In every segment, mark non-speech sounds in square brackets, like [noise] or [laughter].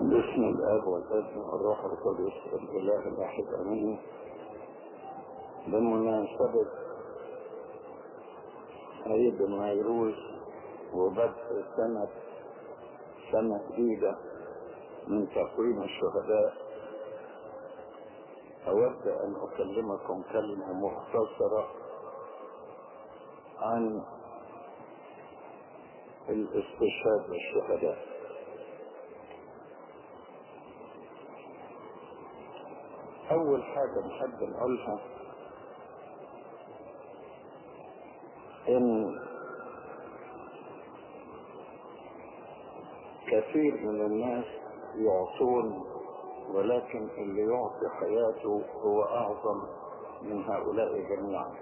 باسم الآب والابن والروح القدس الاله الواحد آمين. بمناسبة عيد النيروز وبدء سنة سنة جديدة من تقويم الشهداء. أود أن أكلمكم كلمة مختصرة عن الاستشهاد بالشهداء. أول حاجة نحب نقولها إن كثير من الناس يعطون ولكن اللي يعطي حياته هو أعظم من هؤلاء جميعا.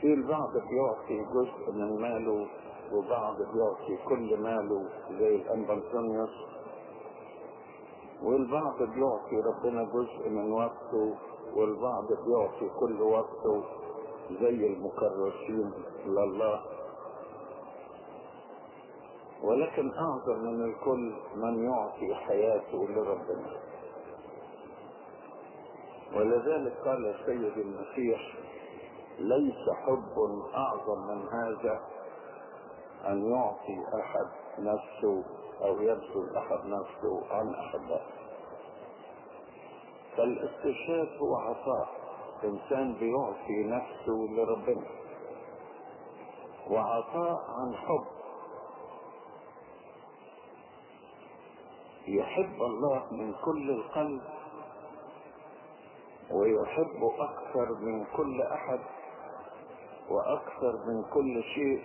في البعض بيعطي جزء من ماله وبعض بيعطي كل ماله زي الأمبلسونيوس والبعض بيعطي ربنا جزء من وقته والبعض بيعطي كل وقته زي المكرسين لله. ولكن أعظم من الكل من يعطي حياته لربنا. ولذلك قال السيد المسيح ليس حب أعظم من هذا أن يعطي أحد نفسه أو يبذل أحد نفسه عن أحبه فالاستشهاد هو عطاء. إنسان بيعطي نفسه لربنا. وعطاء عن حب. يحب الله من كل القلب. ويحب أكثر من كل أحد. وأكثر من كل شيء.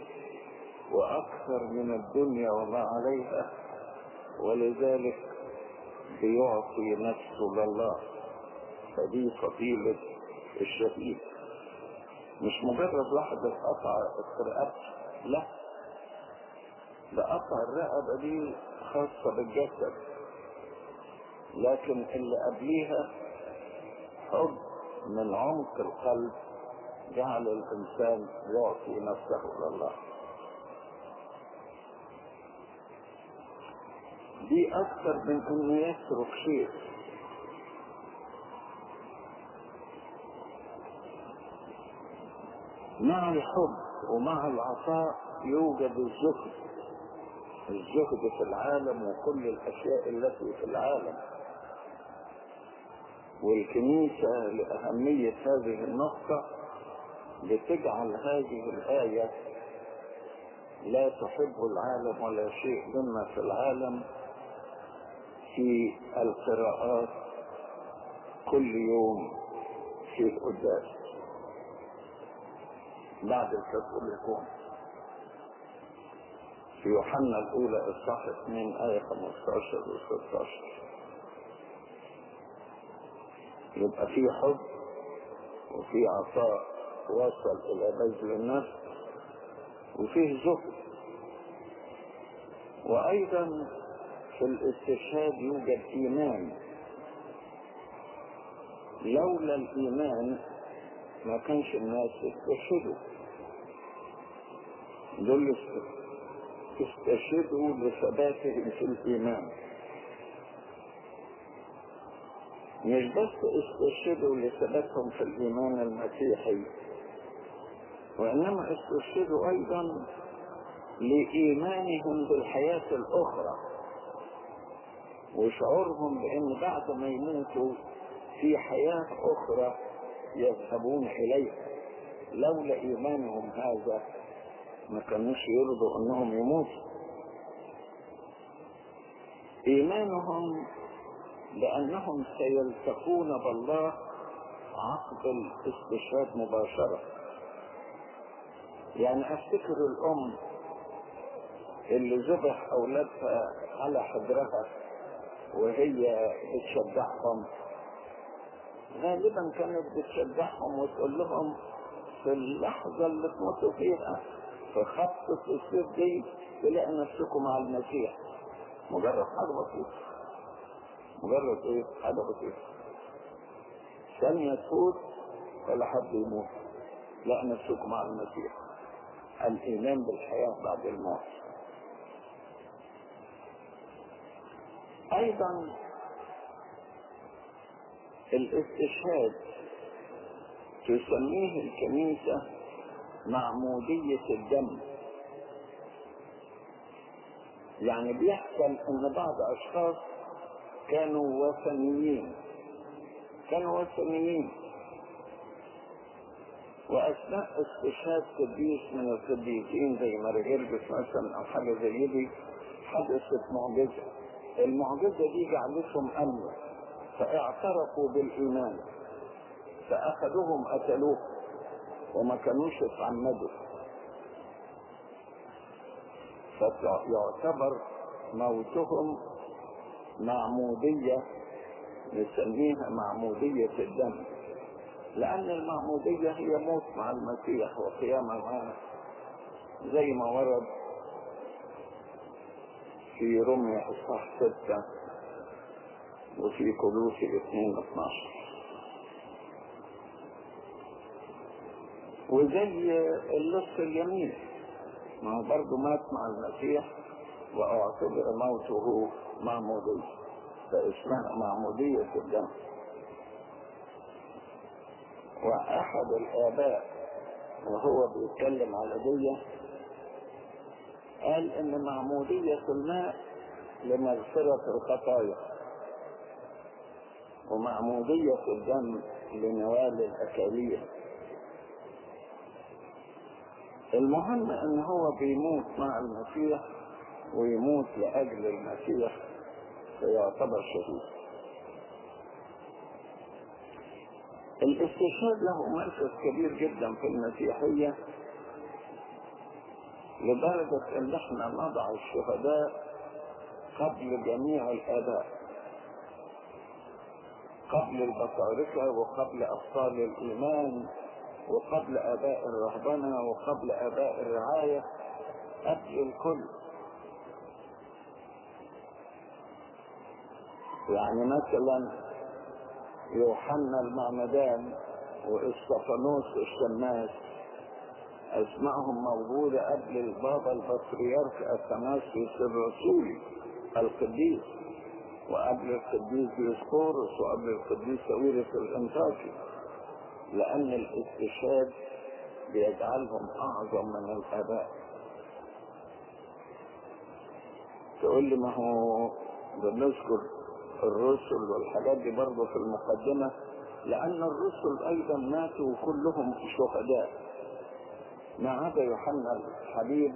وأكثر من الدنيا وما عليها ولذلك بيعطي نفسه لله فدي فضيلة الشهيد. مش مجرد واحد قطع الرقبة لا. ده قطع الرقبة دي خاصة بالجسد. لكن اللي قبليها حب من عمق القلب جعل الإنسان يعطي نفسه لله. دي أكثر من أنه يترك شيء. مع الحب ومع العطاء يوجد الزهد. الزهد في العالم وكل الأشياء التي في العالم. والكنيسة لأهمية هذه النقطة بتجعل هذه الآية لا تحب العالم ولا شيء مما في العالم. في القراءات كل يوم في القداس. بعد الكاثوليكون في يوحنا الأولى إصحاح 2 آية 15 و 16 يبقى في حب وفي عطاء وصل إلى بذل النفس وفيه زهد. وأيضا الاستشهاد يوجد إيمان. لولا الإيمان ما كانش الناس يستشهدوا. دول استشهدوا لثباتهم في الإيمان. مش بس استشهدوا لثباتهم في الإيمان المسيحي وإنما استشهدوا أيضا لإيمانهم بالحياة الأخرى. وشعورهم بأن بعد ما يموتوا في حياة أخرى يذهبون إليها لولا إيمانهم هذا ما كانوش يرضوا أنهم يموتوا. إيمانهم بأنهم سيلتقون بالله عقب الاستشهاد مباشرة. يعني أفتكر الأم اللي ذبح أولادها على حجرها. وهي بتشجعهم. غالبا كانت بتشجعهم وتقول لهم في اللحظة اللي تموتوا فيها في خط السيف دي تلاقي نفسكم مع المسيح. مجرد حاجة بسيطة. مجرد إيه؟ حاجة بسيطة. ثانية تفوت ولا حد يموت. لا نفسكم مع المسيح. الإيمان بالحياة بعد الموت. أيضا الإستشهاد تسميه الكنيسة معمودية الدم. يعني بيحصل إن بعض أشخاص كانوا وثنيين. كانوا وثنيين. وأثناء استشهاد قديس من القديسين زي مارجرجس مثلا أو حاجة زي دي حدثت معجزة. المعجزة دي جعلتهم امنوا فاعترفوا بالإيمان فأخذوهم قتلوه وما كانوش اتعمدوا فيعتبر موتهم معمودية نسميها معمودية الدم لأن المعمودية هي موت مع المسيح وقيامة معه زي ما ورد في رمي إصحاح ستة وفي كلوسي اثنين اتناشر وزي اللص اليمين ما هو برضه مات مع المسيح وأعتبر موته معمودية فاسمها معمودية الدم وأحد الآباء وهو بيتكلم على دي قال إن معمودية الماء لمغفرة الخطايا. ومعمودية الدم لنوال الاكاليل المهم إن هو بيموت مع المسيح ويموت لأجل المسيح فيعتبر شهيد. الاستشهاد له مركز كبير جدا في المسيحية. لدرجة إن إحنا نضع الشهداء قبل جميع الآباء قبل البطاركة وقبل أبطال الإيمان وقبل آباء الرهبنة وقبل آباء الرعاية قبل الكل. يعني مثلا يوحنا المعمدان واستفانوس الشماس اسمائهم موجودة قبل البابا البطريرك اثناسيوس الرسولي القديس وقبل القديس ديسقورس وقبل القديس سويرس الإنطاكي لأن الاستشهاد بيجعلهم أعظم من الأباء. تقول لي ما هو بنذكر الرسل والحاجات دي برضه في المقدمة لأن الرسل أيضا ماتوا كلهم شهداء. ما عدا يوحنا الحبيب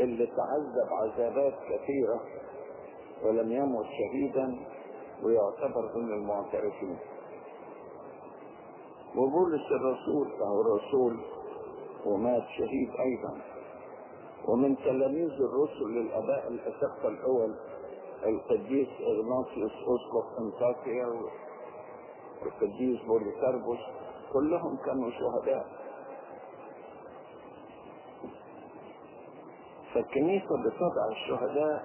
اللي تعذب عذابات كثيرة ولم يمت شهيدا ويعتبر من المعترفين. وبولس الرسول فهو رسول ومات شهيد أيضا. ومن تلاميذ الرسل للآباء الأسقة الأول القديس إغناطيوس أسقف أنطاكيا والقديس بوليكاربوس كلهم كانوا شهداء. فالكنيسة بتضع الشهداء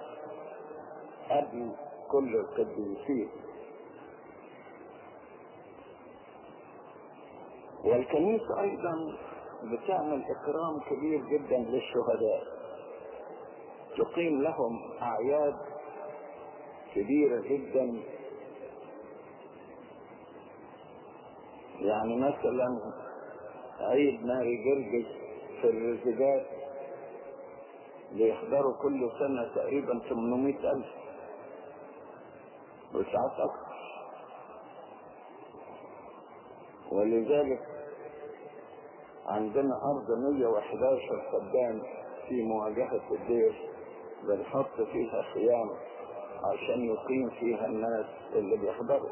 قبل كل القديسين والكنيسة أيضا بتعمل إكرام كبير جدا للشهداء. تقيم لهم أعياد كبيرة جدا. يعني مثلا عيد ماري جرجس في الرزقات. بيحضروا كل سنة تقريبا 800 ألف. وساعات أكثر ولذلك عندنا أرض 111 فدان في مواجهة الدير بنحط فيها خيام عشان يقيم فيها الناس اللي بيحضروا.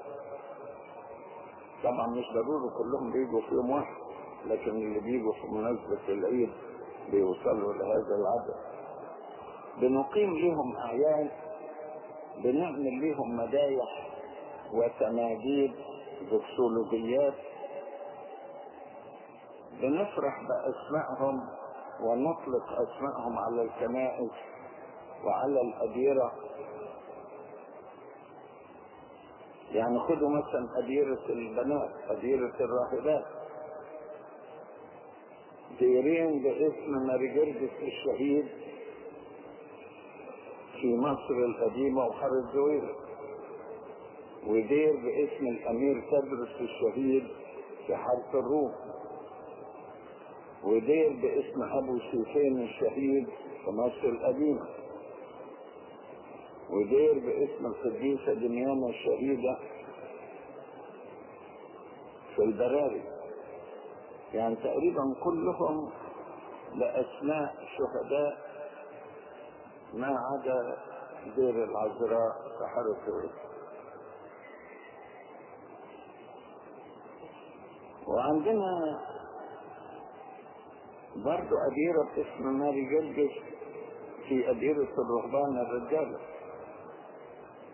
طبعا مش ضروري كلهم بيجوا في يوم واحد لكن اللي بيجوا في مناسبة العيد بيوصلوا لهذا العدد. بنقيم لهم أعياد بنعمل لهم مدايح وتماجيد زكسولوجيات بنفرح بأسمائهم ونطلق أسمائهم على الكنائس وعلى الأديرة. يعني خدوا مثلا أديرة البنات أديرة الراهبات. ديرين باسم ماري جرجس الشهيد. في مصر القديمة وحارة زويل ودير باسم الأمير تدرس الشهيد في حرب الروم. ودير باسم أبو سيفين الشهيد في مصر القديمة. ودير باسم القديسة دميانة الشهيدة في البراري. يعني تقريبا كلهم بأسماء شهداء ما عدا دير العذراء حرس الرسل وعندنا برضو أديرة باسم ماري جرجس في أديرة الرهبان الرجالة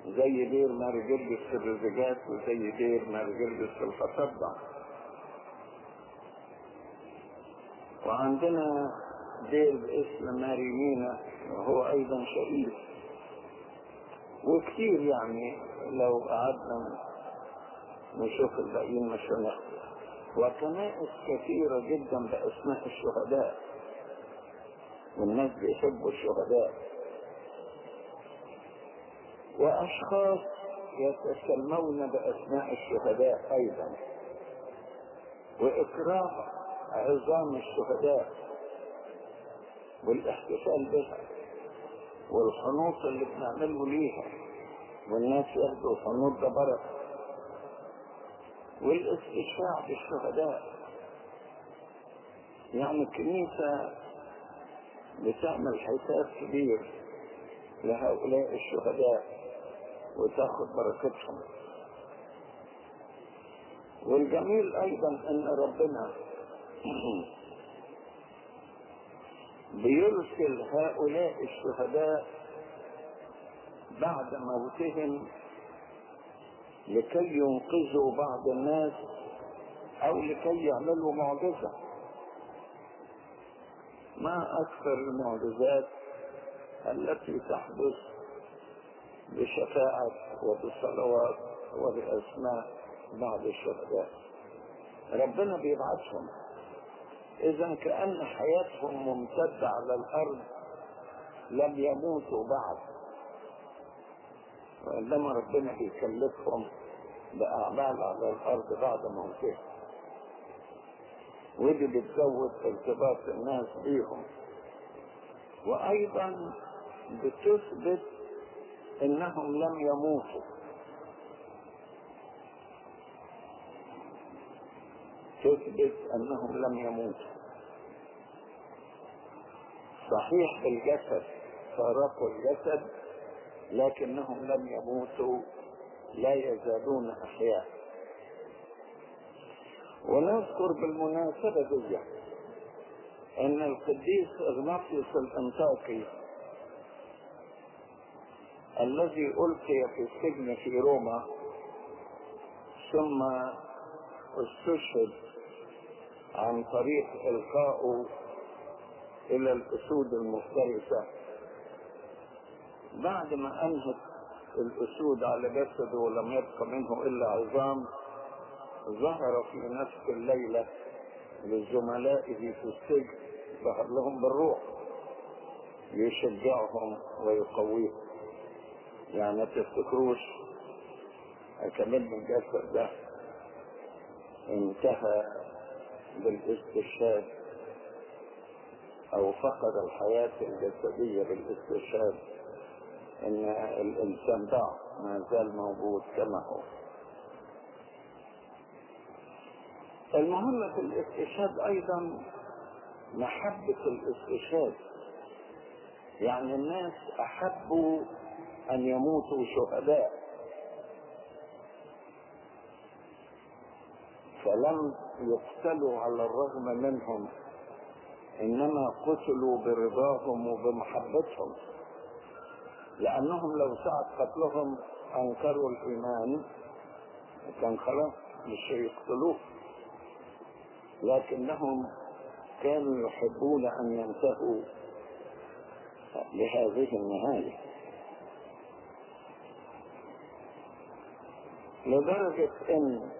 زي دير ماري جرجس في الرزقات وزي دير ماري جرجس في الخطبة وعندنا دير باسم ماري مينا وهو أيضا شهيد. وكثير يعني لو قعدنا نشوف الباقيين مش هنخلص وكنائس كثيرة جدا بأسماء الشهداء. والناس بيحبوا الشهداء. وأشخاص يتسمون بأسماء الشهداء أيضا. وإكرام عظام الشهداء. والاحتفال بها والحنوط اللي بنعمله ليها والناس ياخدوا الحنوط ده بركه والاستشفاع بالشهداء. يعني الكنيسة بتعمل حساب كبير لهؤلاء الشهداء وتاخد بركتهم. والجميل أيضا أن ربنا [clears throat] بيرسل هؤلاء الشهداء بعد موتهم لكي ينقذوا بعض الناس أو لكي يعملوا معجزة. ما أكثر المعجزات التي تحدث بشفاعة وبالصلوات وبأسماء بعض الشهداء؟ ربنا بيبعثهم. إذا كأن حياتهم ممتدة على الأرض لم يموتوا بعد. وعندما ربنا بيكلفهم بأعمال على الأرض بعد موتهم ودي بتزود ارتباط الناس بيهم وأيضا بتثبت إنهم لم يموتوا. تثبت أنهم لم يموتوا. صحيح بالجسد فارقوا الجسد لكنهم لم يموتوا لا يزالون أحياء. ونذكر بالمناسبة دي أن القديس إغناطيوس الأنطاكي الذي ألقي في السجن في روما ثم استشهد عن طريق إلقائه إلى الأسود المفترسة. بعد ما أنهت الأسود على جسده ولم يبق منه إلا عظام ظهر في نفس الليلة لزملائه في السجن ظهر لهم بالروح يشجعهم ويقويهم. يعني ما تفتكروش؟ كمان من الجسد ده انتهى بالاستشهاد. أو فقد الحياة الجسدية بالاستشهاد. إن الإنسان ضعف ما زال موجود كما هو. المهم في الاستشهاد أيضا محبة الاستشهاد. يعني الناس احبوا أن يموتوا شهداء. فلم يقتلوا على الرغم منهم إنما قتلوا برضاهم وبمحبتهم. لأنهم لو سعد قتلهم أنكروا الإيمان كان خلاص مش يقتلوه لكنهم كانوا يحبون أن ينتهوا لهذه النهاية. لدرجة أن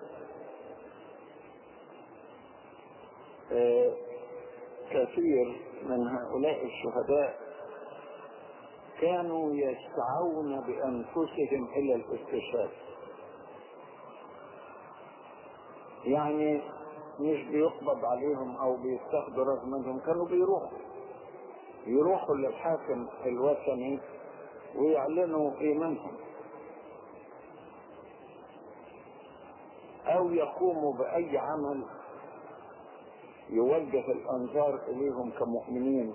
كثير من هؤلاء الشهداء كانوا يسعون بأنفسهم إلى الاستشهاد. يعني مش بيقبض عليهم أو بيستخدوا رغم كانوا بيروحوا. يروحوا للحاكم الوثني ويعلنوا إيمانهم أو يقوموا بأي عمل يوجه الأنظار إليهم كمؤمنين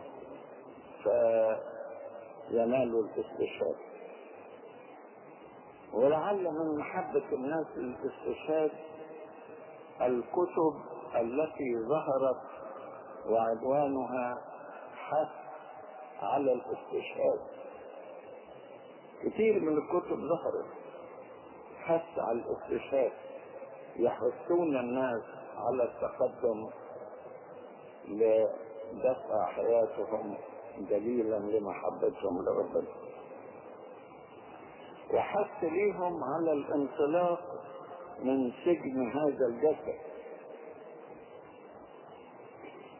فينالوا الاستشهاد. ولعل من محبة الناس للاستشهاد الكتب التي ظهرت وعنوانها حث على الاستشهاد. كثير من الكتب ظهرت حث على الاستشهاد يحثون الناس على التقدم لدفع حياتهم دليلا لمحبتهم لربنا وحث ليهم على الانطلاق من سجن هذا الجسد.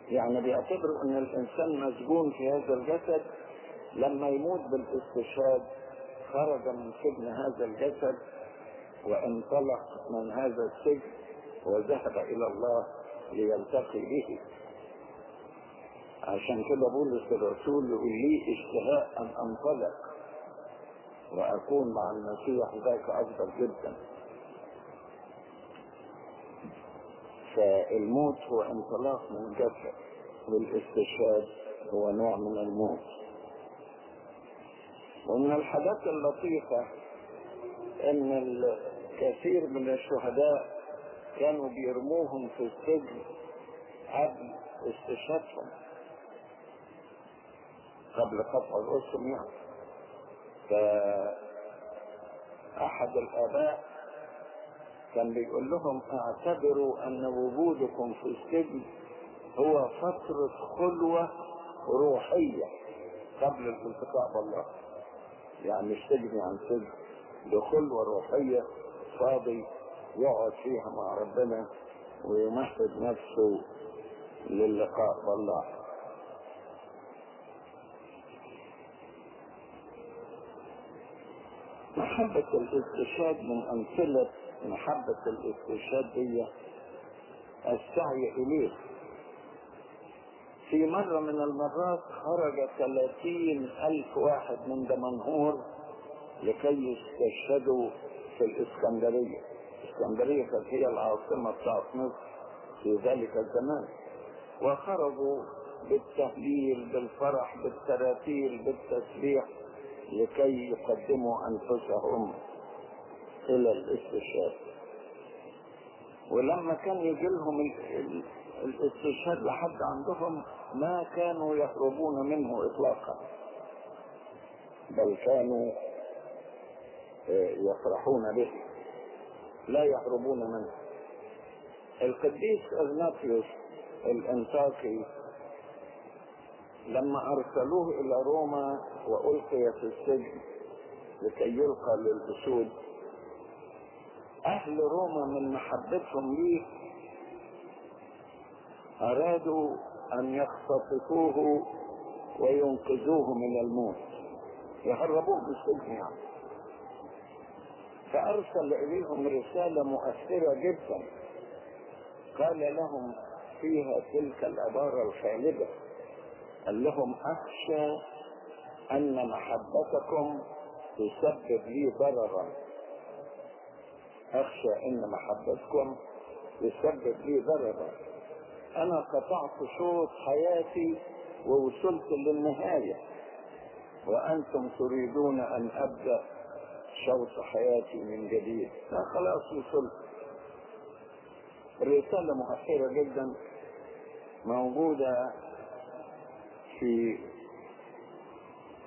يعني بيعتبروا إن الإنسان مسجون في هذا الجسد لما يموت بالاستشهاد خرج من سجن هذا الجسد وانطلق من هذا السجن وذهب إلى الله ليلتقي به. عشان كده بولس الرسول يقول لي اشتهاء أن أنطلق وأكون مع المسيح ذاك أفضل جدا. فالموت هو انطلاق من الجسد والاستشهاد هو نوع من الموت. ومن الحاجات اللطيفة إن الكثير من الشهداء كانوا بيرموهم في السجن قبل استشهادهم. قبل قطع الرسم يعني. فأحد الآباء كان بيقول لهم اعتبروا أن وجودكم في السجن هو فترة خلوة روحية قبل الالتقاء بالله. يعني مش سجن يعني سجن ده خلوة روحية فاضي يقعد فيها مع ربنا ويمهد نفسه للقاء بالله. محبة الاستشهاد من أمثلة محبة الاستشهاد دي السعي إليه. في مرة من المرات خرج ثلاثين ألف واحد من دمنهور لكي يستشهدوا في الإسكندرية. الإسكندرية كانت هي العاصمة بتاعت مصر في ذلك الزمان. وخرجوا بالتهليل بالفرح بالتراتيل بالتسبيح. لكي يقدموا أنفسهم إلى الاستشهاد. ولما كان يجي لهم الاستشهاد لحد عندهم ما كانوا يهربون منه إطلاقا. بل كانوا يفرحون به. لا يهربون منه. القديس إغناطيوس الأنطاكي لما أرسلوه إلى روما وألقي في السجن لكي يلقى للاسود أهل روما من محبتهم ليه أرادوا أن يختطفوه وينقذوه من الموت. يهربوه من السجن يعني. فأرسل إليهم رسالة مؤثرة جدا. قال لهم فيها تلك العبارة الخالدة قال لهم أخشى أن محبتكم تسبب لي ضررا. أخشى أن محبتكم تسبب لي ضررا. أنا قطعت شوط حياتي ووصلت للنهاية. وأنتم تريدون أن أبدأ شوط حياتي من جديد. لا خلاص وصلت. الرسالة مؤثرة جدا موجودة في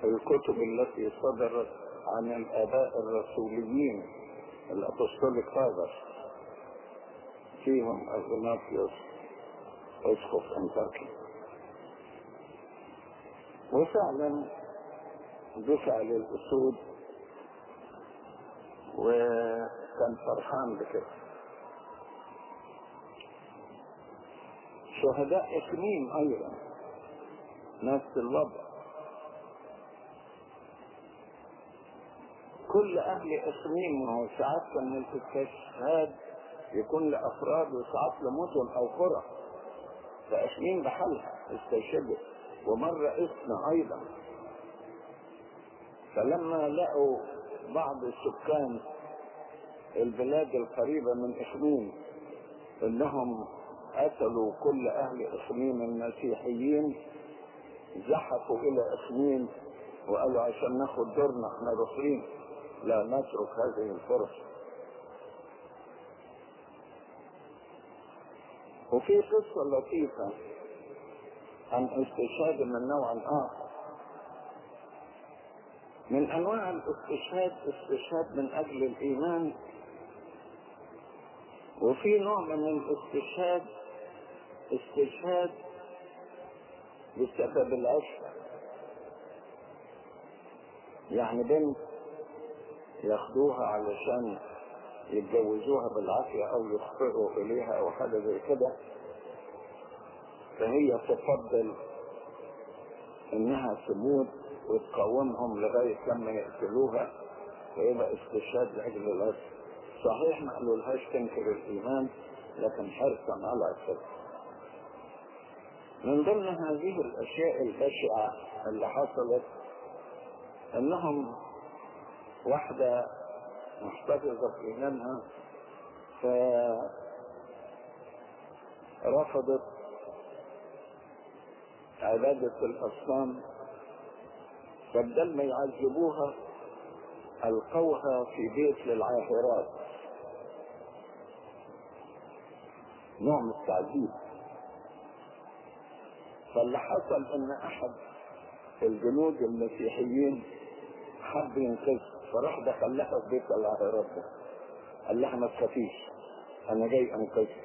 الكتب التي صدرت عن الآباء الرسوليين الأبوستوليك فاذر فيهم أغناطيوس. أسقف أنطاكيا وفعلا دفع للأسود. وكان فرحان بكده. شهداء اثنين أيضا. نفس الوضع. كل أهل إقليم ما هو ساعات كان الاستشهاد يكون لأفراد وساعات لمدن أو قرى فإقليم بحالها استشهدوا. ومرة اسم أيضا. فلما لقوا بعض السكان البلاد القريبة من إقليم إنهم قتلوا كل أهل إقليم المسيحيين زحفوا إلى إقليم وقالوا عشان ناخد دورنا إحنا رسلين لا نترك هذه الفرصة. وفي قصة لطيفة عن استشهاد من نوع آخر. من أنواع الاستشهاد استشهاد من أجل الإيمان. وفي نوع من الاستشهاد استشهاد بسبب العشق يعني بنت ياخدوها علشان يتجوزوها بالعافية أو يخطئوا إليها أو حاجة زي كده. فهي تفضل إنها تموت وتقاومهم لغاية لما يقتلوها فيبقى استشهاد لأجل العشق صحيح ما قالولهاش تنكر الإيمان لكن حرصا على الصدق من ضمن هذه الأشياء البشعة اللي حصلت إنهم واحدة محتفظة في إيمانها فرفضت عبادة الأصنام. فبدل ما يعذبوها ألقوها في بيت للعاهرات. نوع من التعذيب فاللي حصل إن أحد الجنود المسيحيين حب ينقذها فراح دخل لها في بيت العاهرات ده قال لها ما تخافيش أنا جاي أنقذك.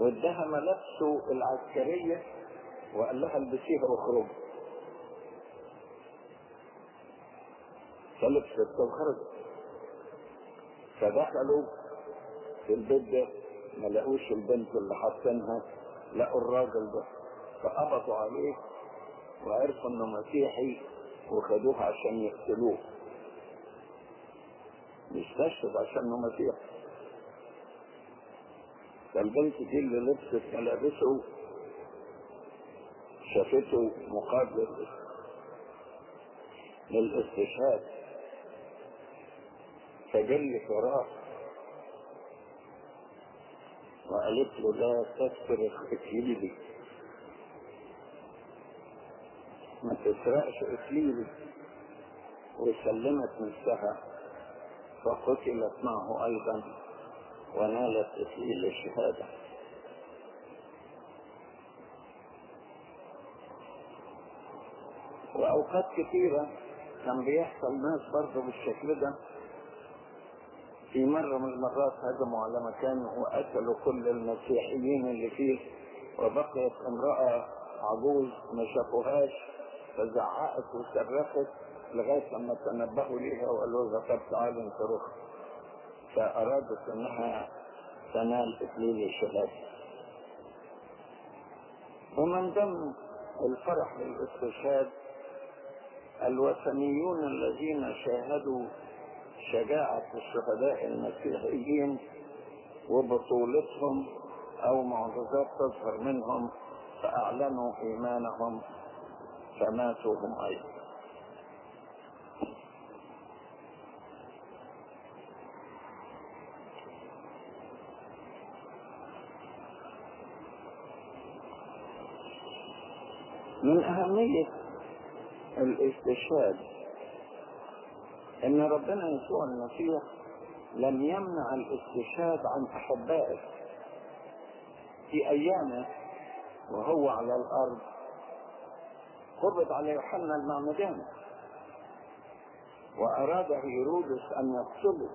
وادها ملابسه العسكرية وقال لها البسيها واخرجي فلبست وخرجت فدخلوا في البيت ده ما لقوش البنت اللي حاطينها لقوا الراجل ده. فقبضوا عليه وعرفوا إنه مسيحي وخدوه عشان يقتلوه مش عشان انه مسيحي فالبنت دي اللي لبست ملابسه شافته مقابل للاستشهاد. فجلت وراه وقالت له لا تسرق اكليلي ما تسرقش اكليلي وسلمت نفسها فقتلت معه أيضا ونالت اكليل الشهادة. وأوقات كثيرة كان بيحصل ناس برضه بالشكل ده. في مرة من المرات هجموا على مكان وقتلوا كل المسيحيين اللي فيه وبقيت امرأة عجوز ما شافوهاش. فزعقت وصرخت لغاية لما تنبهوا ليها وقالوا لها طب تعالوا انصرخ فأرادت إنها تنال إكليل الشهادة. ومن ضمن الفرح بالاستشهاد الوثنيون الذين شاهدوا شجاعة الشهداء المسيحيين وبطولتهم أو معجزات تظهر منهم فأعلنوا إيمانهم فماتوا هم أيضا. من أهمية الاستشهاد أن ربنا يسوع المسيح لم يمنع الاستشهاد عن أحبائه في أيامه وهو على الأرض. قبض على يوحنا المعمدان. وأراد هيرودس أن يقتله.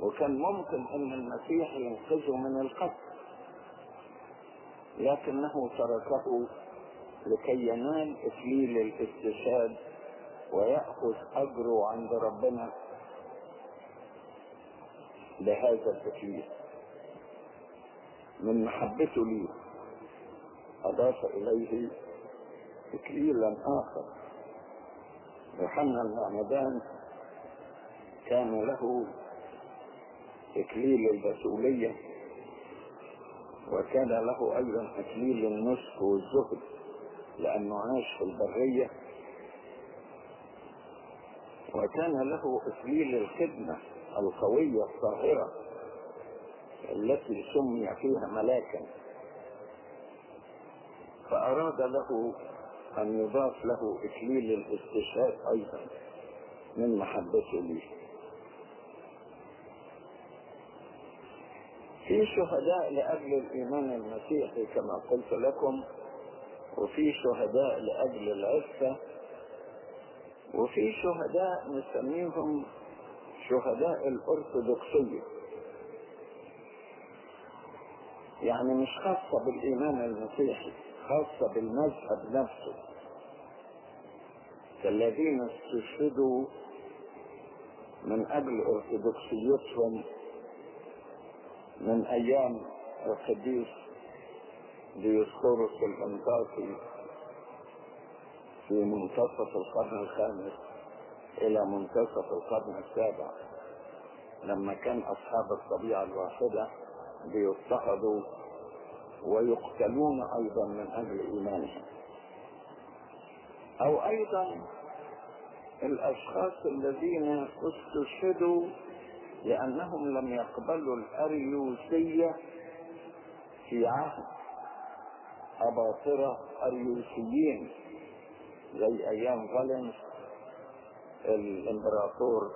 وكان ممكن أن المسيح ينقذه من القتل. لكنه تركه لكي ينال اكليل الاستشهاد ويأخذ أجره عند ربنا بهذا التكليف. من محبته لي أضاف إليه تكليلا آخر. يوحنا المعمدان كان له إكليل البتولية وكان له أيضا إكليل النسك والزهد لأنه عاش في البرية. وكان له إكليل الخدمة القوية الطاهرة التي سمي فيها ملاكا. فأراد له أن يضاف له إكليل الاستشهاد أيضا من محبته ليه في شهداء لأجل الإيمان المسيحي كما قلت لكم وفي شهداء لأجل العفة وفي شهداء نسميهم شهداء الأرثوذكسية. يعني مش خاصة بالإيمان المسيحي خاصة بالمذهب نفسه. كالذين استشهدوا من أجل أرثوذكسيتهم من أيام القديس ديوسكوروس الأنطاكي في منتصف القرن الخامس إلى منتصف القرن السابع لما كان أصحاب الطبيعة الواحدة بيضطهدوا ويقتلون أيضا من أجل إيمانهم أو أيضا الأشخاص الذين استشهدوا لأنهم لم يقبلوا الأريوسية في عهد أباطرة أريوسيين زي أيام فالنس الإمبراطور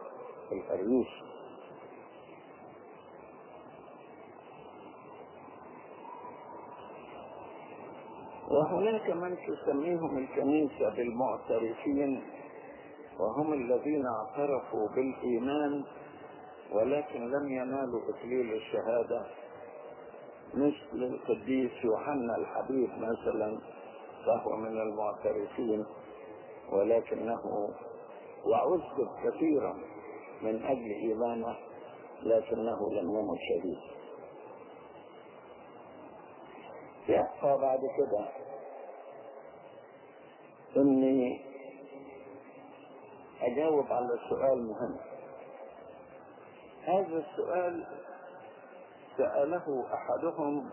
الأريوسي وهناك من تسميهم الكنيسة بالمعترفين وهم الذين اعترفوا بالإيمان ولكن لم ينالوا إكليل الشهادة. مثل القديس يوحنا الحبيب مثلا فهو من المعترفين ولكنه وعذب كثيرا من أجل إيمانه لكنه لم يمت شهيد. يبقى بعد كده إني أجاوب على سؤال مهم. هذا السؤال سأله أحدهم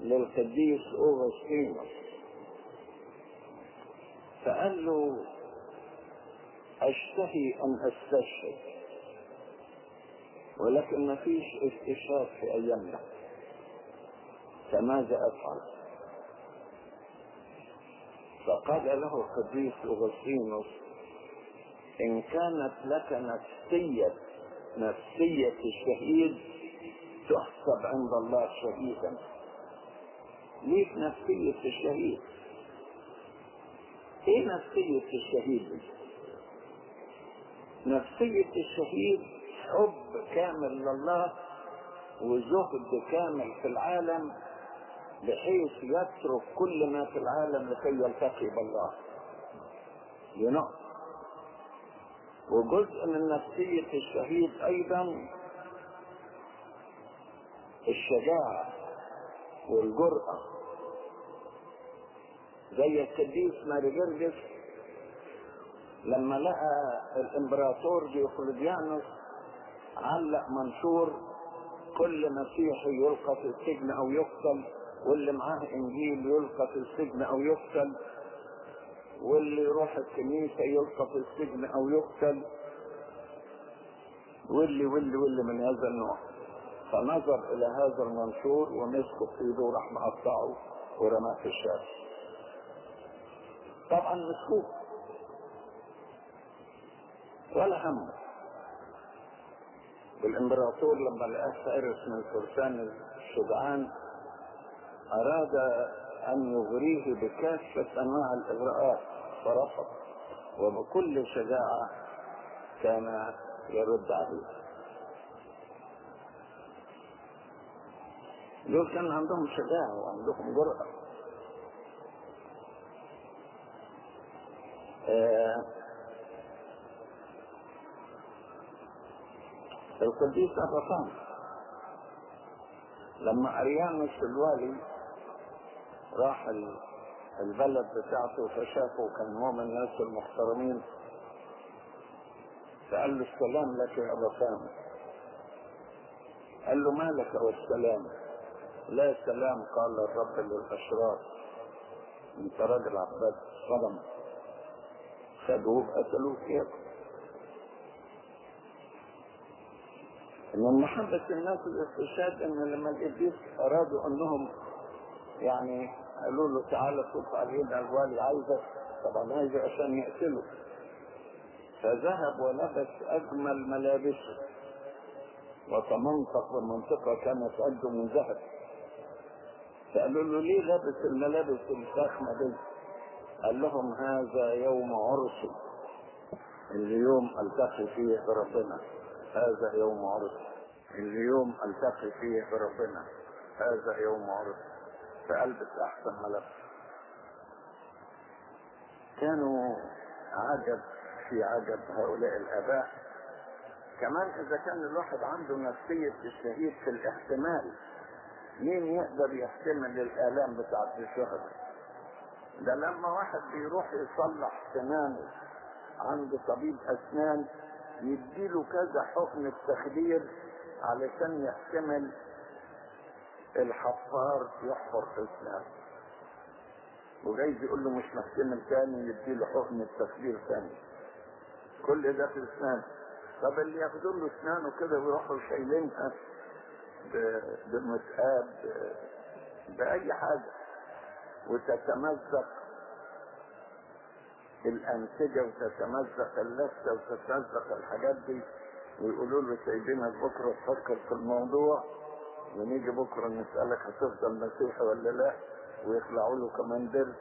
للقديس اوغسطينوس فقال له أشتهي ان أستشهد؟ ولكن ما فيش استشهاد في أيامنا. فماذا أفعل؟ فقال له القديس اغسطينوس إن كانت لك نفسية نفسية الشهيد تحسب عند الله شهيدا. ليك نفسية الشهيد. إيه نفسية الشهيد؟ نفسية الشهيد حب كامل لله وزهد كامل في العالم بحيث يترك كل ما في العالم لكي يلتقي بالله. ينقص وجزء من نفسية الشهيد أيضا الشجاعة والجرأة. زي القديس ماري لما لقى الإمبراطور ديوكليديانوس علق منشور كل مسيحي يلقى في السجن أو يقتل واللي معاه إنجيل يلقى في السجن أو يقتل واللي يروح الكنيسة يلقى في السجن أو يقتل واللي واللي واللي من هذا النوع. فنظر إلى هذا المنشور ومسكه في ايده وراح مقطعه ورماه في الشارع. طبعا مسكوه ولا هم. والإمبراطور لما لقاه فارس من فرسان الشجعان أراد أن يغريه بكافة أنواع الإغراءات فرفض وبكل شجاعة كان يرد عليه. دول كان عندهم شجاعة وعندهم جرأة. آه القديس الرسام لما أريانوس الوالي راح البلد بتاعته فشافه كان هو من الناس المحترمين. فقال له السلام لك يا أبا سامي. قال له مالك والسلام لا سلام قال الرب للأشرار. أنت راجل عباد صدم. خدوه قتلوه كيف من محبة الناس الاستشهاد إن لما الإبليس أرادوا أنهم يعني قالوا له تعالى صوت علينا الوالي عايزك طبعا عايزه عشان يقتله. فذهب ولبس أجمل ملابسه. وتمنطق بمنطقة كانت عنده من ذهب. فقالوا له ليه لابس الملابس الفخمه دي؟ قال لهم هذا يوم عرسي اليوم ألتقي فيه بربنا. هذا يوم عرسي اليوم ألتقي فيه بربنا. هذا يوم عرسي فألبس أحسن ملابس كانوا عجب في عجب هؤلاء الآباء. كمان إذا كان الواحد عنده نفسية الشهيد في الاحتمال مين يقدر يحتمل الآلام بتاعت الشهداء ده لما واحد بيروح يصلح سنانه عند طبيب أسنان يديله كذا حقن التخدير علشان يحتمل الحفار يحفر اسنانه وجايز يقول له مش محتمل تاني يديله حقن التخدير تاني. كل ده في اسنانه طب اللي ياخدوا له اسنانه كده ويروحوا شايلينها بمسقاب بأي حاجة. وتتمزق الأنسجة وتتمزق اللثة وتتمزق الحاجات دي. ويقولوا له سايبينك بكرة تفكر في الموضوع. ونيجي بكرة نسألك هتفضل مسيحي ولا لا؟ ويخلعوا له كمان درس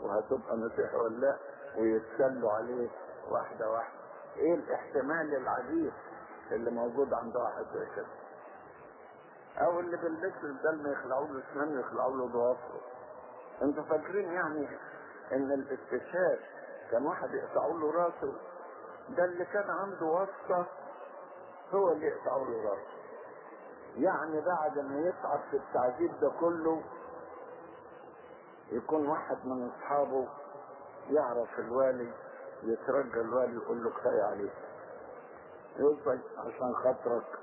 وهتبقى مسيحي ولا لا؟ ويتسلوا عليه واحدة واحدة. إيه الاحتمال العجيب اللي موجود عند واحد زي كده؟ أو اللي بيلبسوا الدم يخلعوا له اسنانه ويخلعوا له ضوافره أنتوا فاكرين يعني إن الاستشهاد كان واحد يقطعوا له راسه؟ ده اللي كان عنده واسطة هو اللي يقطعوا له راسه. يعني بعد ما يتعب في التعذيب ده كله يكون واحد من أصحابه يعرف الوالي يترجى الوالي يقول له كفاية عليك. يقول عشان خاطرك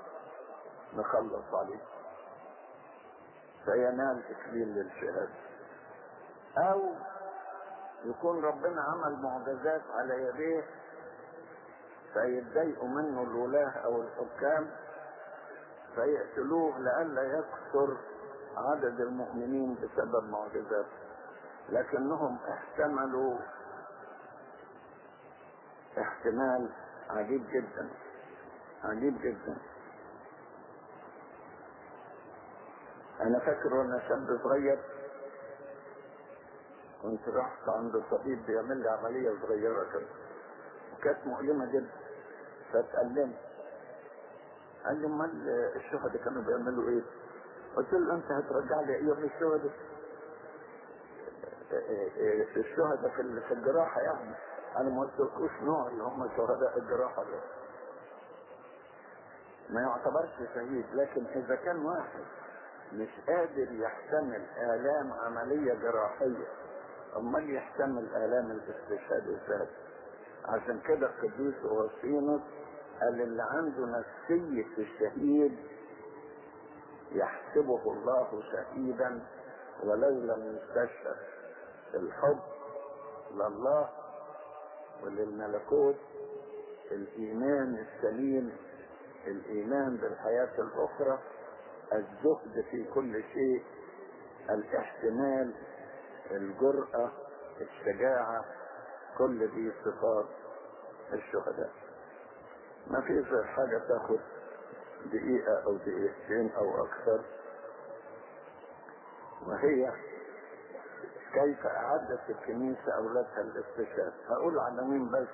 نخلص عليك. فينال اكليل للشهاده أو يكون ربنا عمل معجزات على يديه فيتضايقوا منه الولاة أو الحكام. فيقتلوه لئلا يكثر عدد المؤمنين بسبب معجزاته لكنهم احتملوا احتمال عجيب جدا عجيب جدا. أنا فاكر وأنا شاب صغير كنت رحت عند طبيب بيعمل لي عملية صغيرة كده وكانت مؤلمة جدا فاتألمت. قال لي امال الشهداء كانوا بيعملوا إيه؟ قلت له أنت هترجع لي أيام الشهداء. الشهداء في الجراحة يعني. أنا ما قلتلكوش نوع اللي هم شهداء الجراحة دول. ما يعتبرش شهيد لكن إذا كان واحد مش قادر يحتمل آلام عملية جراحية أمال يحتمل آلام الاستشهاد إزاي عشان كده القديس اوسينوس قال اللي عنده نفسية الشهيد يحسبه الله شهيدا ولو لم يستشهد الحب لله وللملكوت الإيمان السليم الإيمان بالحياة الأخرى الزهد في كل شيء الاحتمال الجرأة الشجاعة كل دي صفات الشهداء. ما في غير حاجة تاخد دقيقة أو دقيقتين أو أكثر. وهي كيف أعدت الكنيسة أولادها للاستشهاد هقول عناوين بس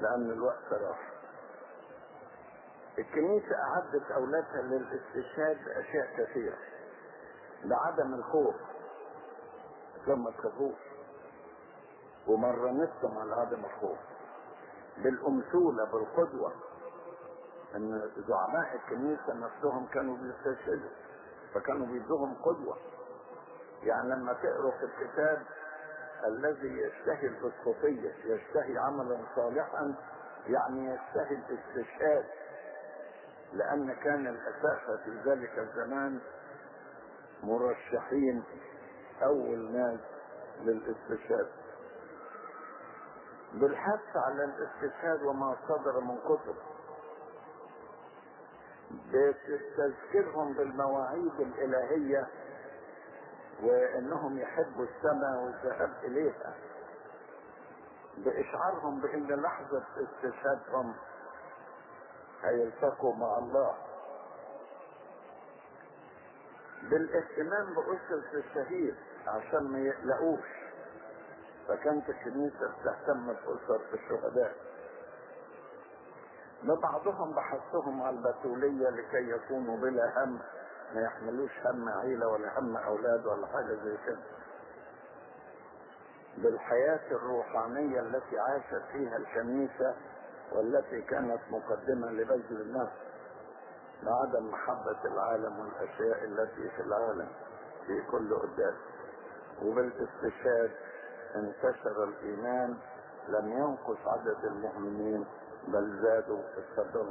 لأن الوقت راح. الكنيسة أعدت أولادها للاستشهاد بأشياء كثيرة بعدم الخوف. ثم تخافوش ومرنتهم على عدم الخوف. بالأمثولة بالقدوة. إن زعماء الكنيسة نفسهم كانوا بيستشهدوا فكانوا بيدوهم قدوة. يعني لما تقروا في الكتاب الذي يشتهي الاسقفية يشتهي عملا صالحا يعني يشتهي الاستشهاد لأن كان الاساسة في ذلك الزمان مرشحين أول ناس للاستشهاد. بالحث على الاستشهاد وما صدر من كتب بتذكيرهم بالمواعيد الإلهية وإنهم يحبوا السماء والذهاب إليها. بإشعارهم بإن لحظة استشهادهم هيلتقوا مع الله. بالاهتمام بأسرة الشهيد عشان ما يقلقوش. فكانت الكنيسة بتهتم بأسر الشهداء. لبعضهم بحثهم على البتولية لكي يكونوا بلا هم ما يحملوش هم عيلة ولا هم أولاد ولا حاجة زي كده. بالحياة الروحانية التي عاشت فيها الكنيسة والتي كانت مقدمة لبذل النفس بعدم محبة العالم والأشياء التي في العالم في كل قداس وبالاستشهاد انتشر الإيمان لم ينقص عدد المؤمنين بل زادوا استقروا